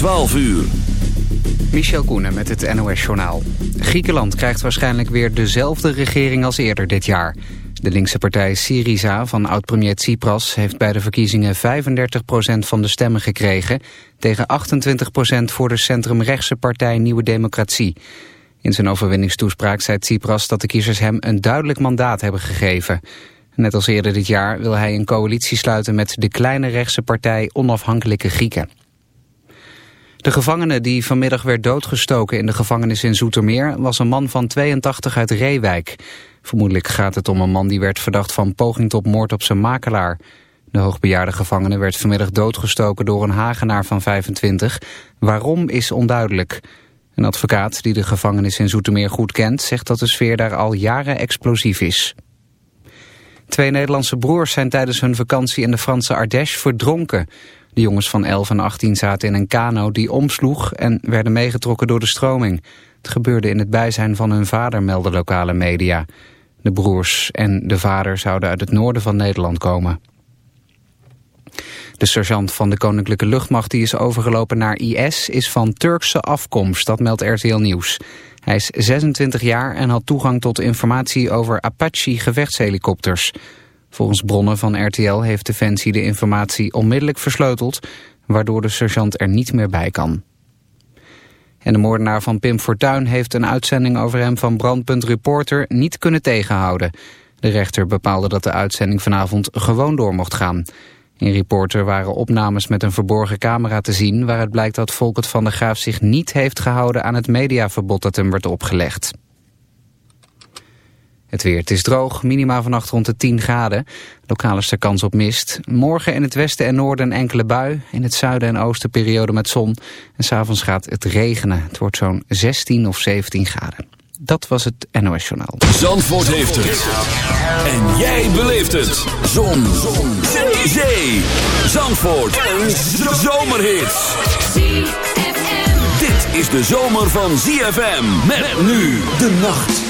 12 uur. Michel Koenen met het NOS-journaal. Griekenland krijgt waarschijnlijk weer dezelfde regering als eerder dit jaar. De linkse partij Syriza van oud-premier Tsipras... heeft bij de verkiezingen 35% van de stemmen gekregen... tegen 28% voor de centrumrechtse partij Nieuwe Democratie. In zijn overwinningstoespraak zei Tsipras dat de kiezers hem een duidelijk mandaat hebben gegeven... Net als eerder dit jaar wil hij een coalitie sluiten met de kleine rechtse partij Onafhankelijke Grieken. De gevangene die vanmiddag werd doodgestoken in de gevangenis in Zoetermeer was een man van 82 uit Reewijk. Vermoedelijk gaat het om een man die werd verdacht van poging tot moord op zijn makelaar. De hoogbejaarde gevangene werd vanmiddag doodgestoken door een Hagenaar van 25. Waarom is onduidelijk. Een advocaat die de gevangenis in Zoetermeer goed kent zegt dat de sfeer daar al jaren explosief is. Twee Nederlandse broers zijn tijdens hun vakantie in de Franse Ardèche verdronken. De jongens van 11 en 18 zaten in een kano die omsloeg en werden meegetrokken door de stroming. Het gebeurde in het bijzijn van hun vader, melden lokale media. De broers en de vader zouden uit het noorden van Nederland komen. De sergeant van de Koninklijke Luchtmacht die is overgelopen naar IS is van Turkse afkomst, dat meldt RTL Nieuws. Hij is 26 jaar en had toegang tot informatie over Apache-gevechtshelikopters. Volgens bronnen van RTL heeft Defensie de informatie onmiddellijk versleuteld... waardoor de sergeant er niet meer bij kan. En de moordenaar van Pim Fortuyn heeft een uitzending over hem van Brandpunt Reporter niet kunnen tegenhouden. De rechter bepaalde dat de uitzending vanavond gewoon door mocht gaan. In Reporter waren opnames met een verborgen camera te zien... waaruit blijkt dat Volkert van der Graaf zich niet heeft gehouden... aan het mediaverbod dat hem werd opgelegd. Het weer, het is droog, minima vannacht rond de 10 graden. Lokaal is er kans op mist. Morgen in het westen en noorden een enkele bui. In het zuiden en oosten periode met zon. En s'avonds gaat het regenen. Het wordt zo'n 16 of 17 graden. Dat was het NOS Journaal. Zandvoort heeft het. En jij beleeft het. Zon. zon. Zee. Zandvoort. Een zomerhit. Dit is de zomer van ZFM. Met nu de nacht.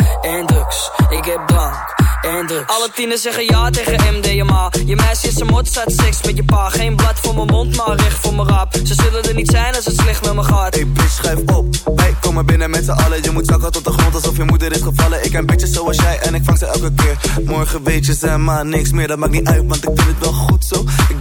en drugs. Ik heb drank en drugs. Alle tieners zeggen ja tegen MDMA. Je meisje is een mot, staat seks met je pa. Geen blad voor mijn mond, maar recht voor mijn rap. Ze zullen er niet zijn als het slecht met me gaat. Hey bitch, schrijf op. Wij komen binnen met z'n allen. Je moet zakken tot de grond alsof je moeder is gevallen. Ik ken bitches zoals jij en ik vang ze elke keer. Morgen weet je ze maar niks meer. Dat maakt niet uit, want ik vind het wel goed zo. Ik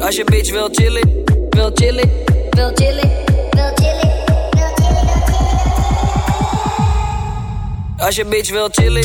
als je bitch wil chillen, wil chillen, wil chillen, wil chillen. Als je bitch wil chillen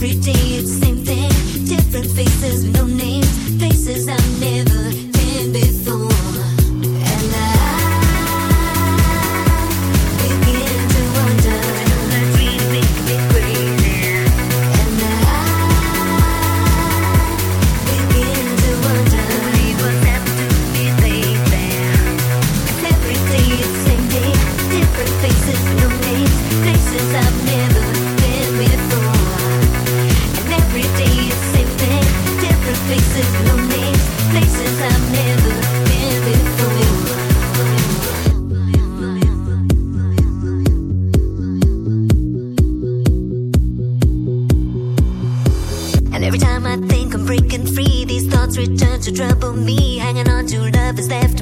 Every day it's same thing, different faces, no names, places I've never been before. And I begin to wonder, that really makes me crazy.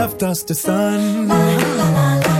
left us to sun.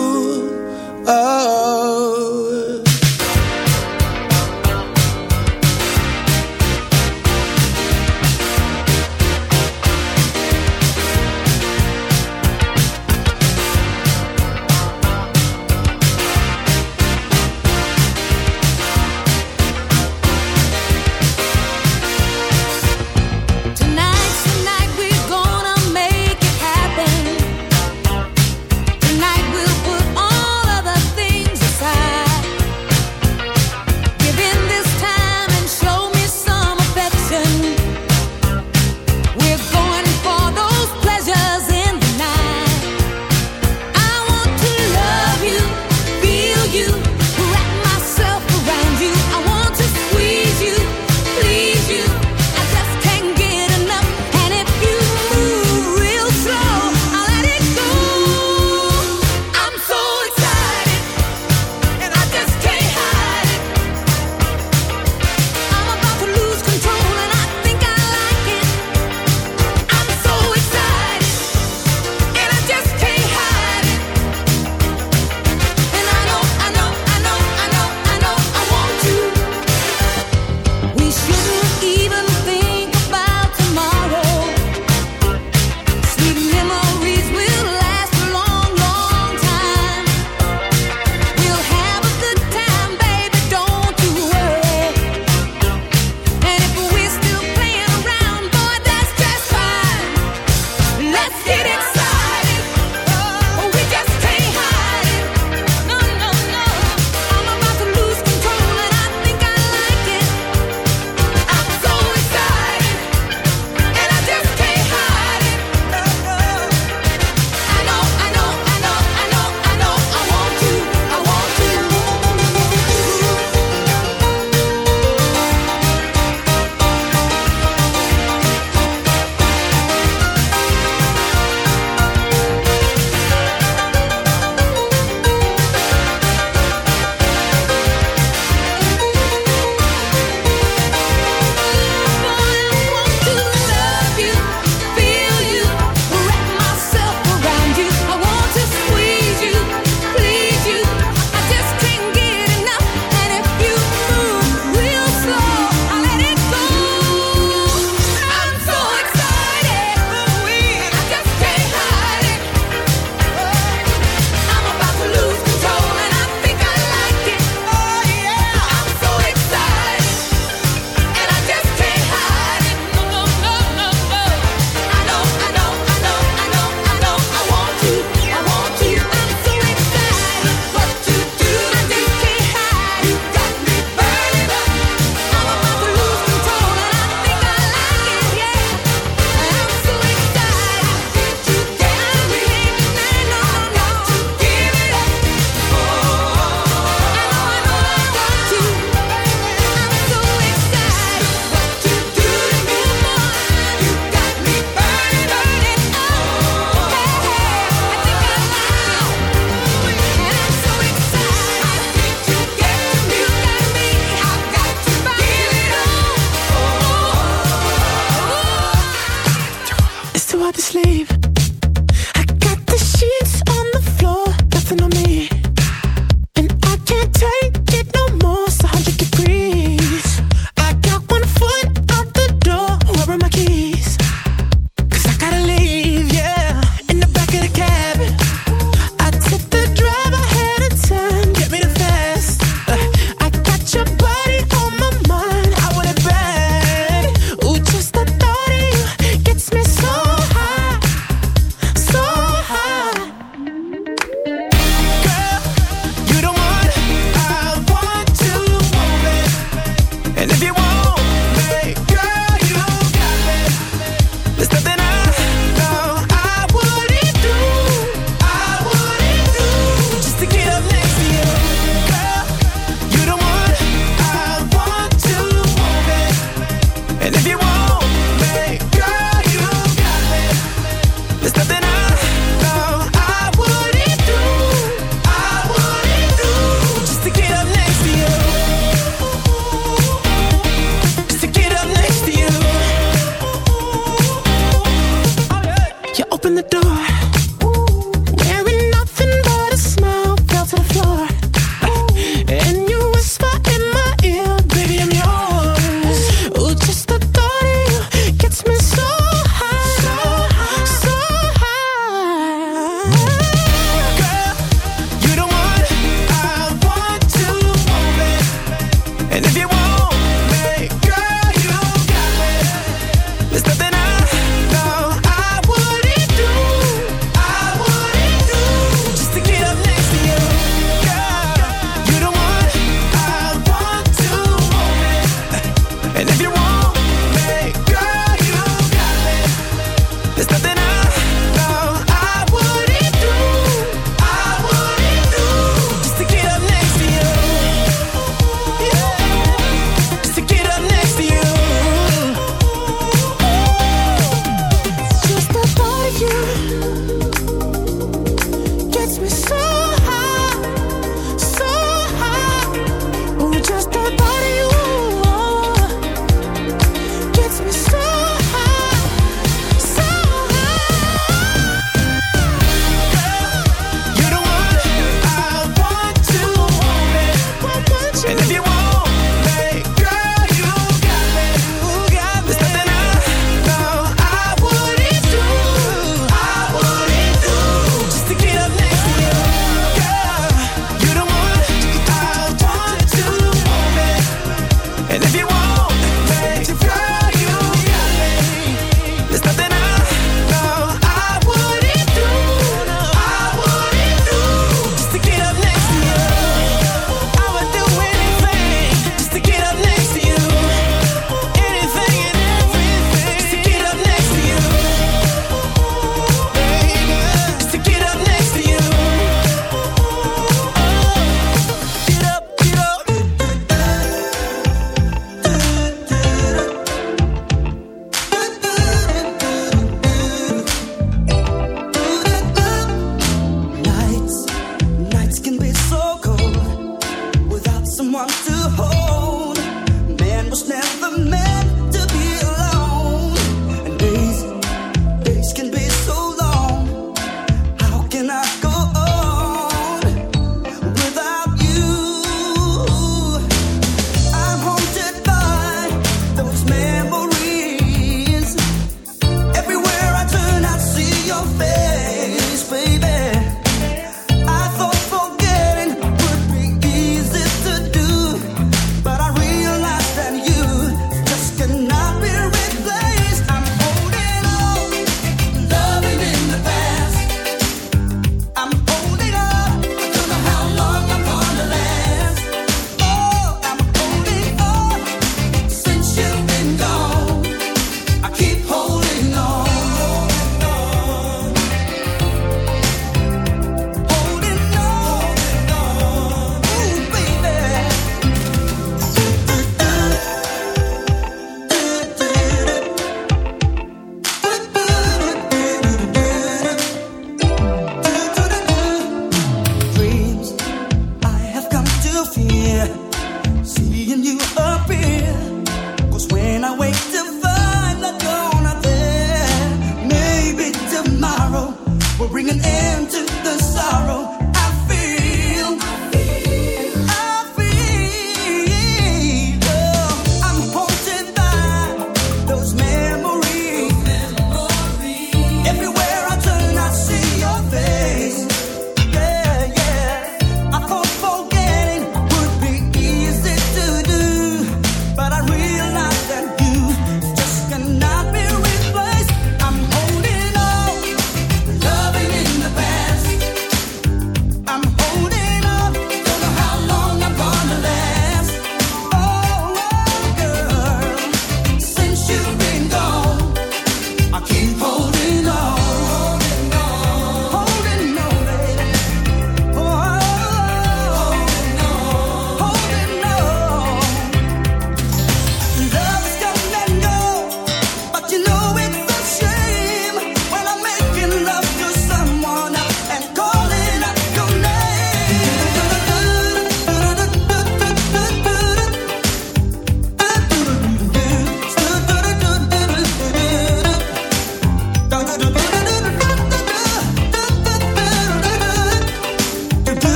Seeing